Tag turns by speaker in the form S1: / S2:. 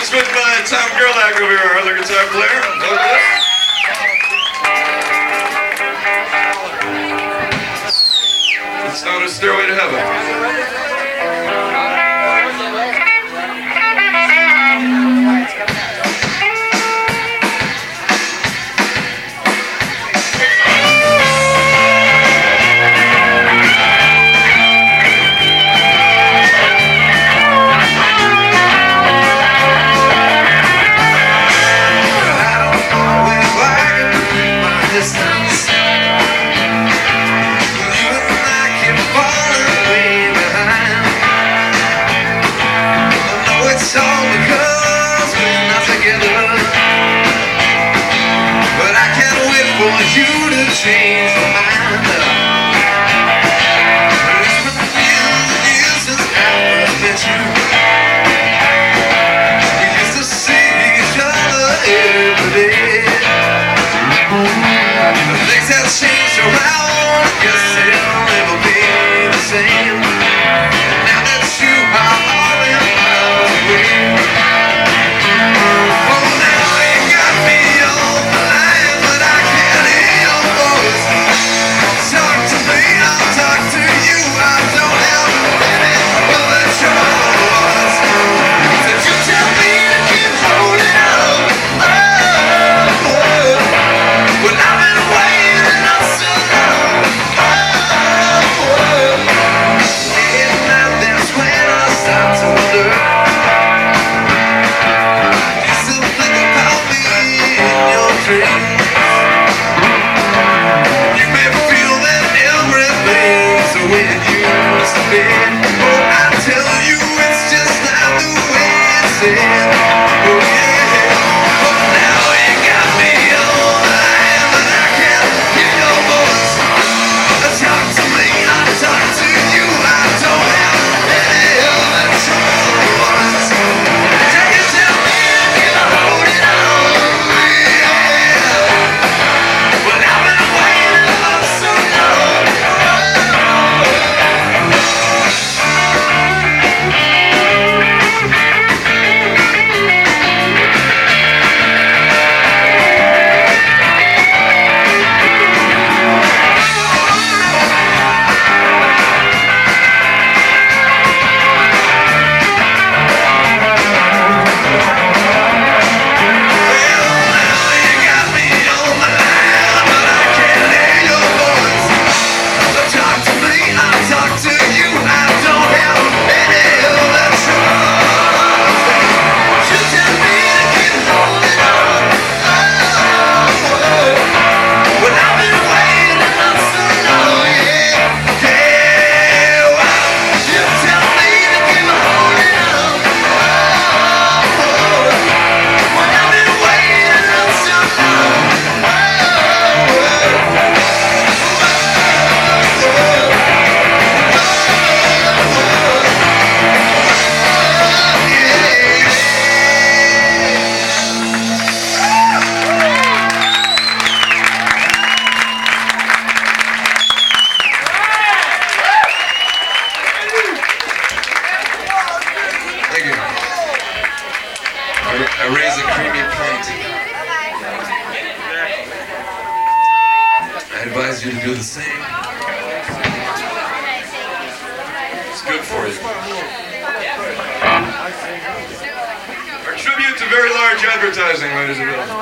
S1: It's with uh, Tom Gerlach over here, our other guitar player. Vocalist. It's not a stairway to heaven.
S2: trees and sing.
S1: It's good for you. Our tribute to very large advertising, ladies and gentlemen.